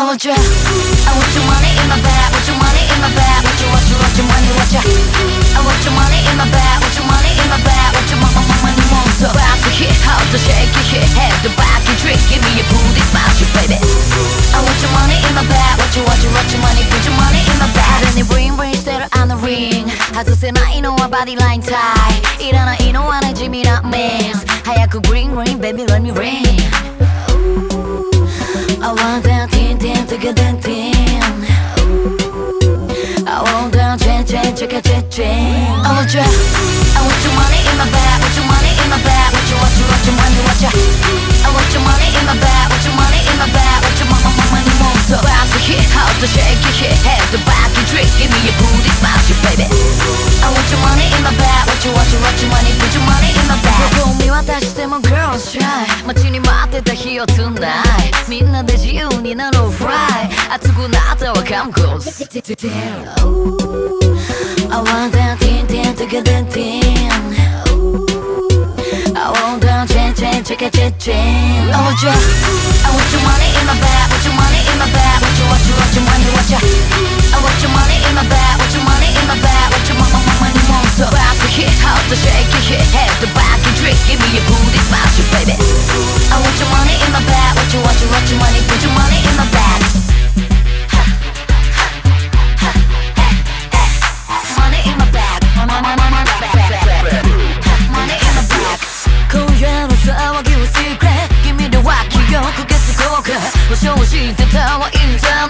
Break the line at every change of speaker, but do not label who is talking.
Ultra I want your money in my bag, want your money in my bag. Want your, want your, want your money, want your I want your money in my bag, want your money in my bag. Want your mama, mama, money want so Bounce a hit, how to shake it, hit Head to back and trick, give me a booty smash it, baby. I want your money in my bag, want your, want your, want your money. Put your money in my bag. 하더니 ring, ring, on the ring. 하도 세나 이너와 body line tie. 일어나 이너와는 Jimmy not miss 하얗고 green, green, baby let me ring. Check it check chain Oh yeah I want your money in my bag Want your money in my bag Want you want you want your money want you I want your money in my bag Want your money in my bag Want your mama mama money want to Bounce the hit how to shake it hit head the back and trick Give me your booty smash it baby I want your money in my bag Want you want you want your money Put your money in my bag どこを見渡しても girl shy 待ちに待ってた日を tonight みんなで自由になろう fly 熱くなったわ come close Ooh I want that tin tin to get that tin I want that chain chain check it check chain Oh yeah I want your money in my bag Want your money in my bag Want your want your want your money want your I want your money in my bag Want your money in my bag Want your mama mama money want to Bounce the hit how to shake it hit head してたわインタ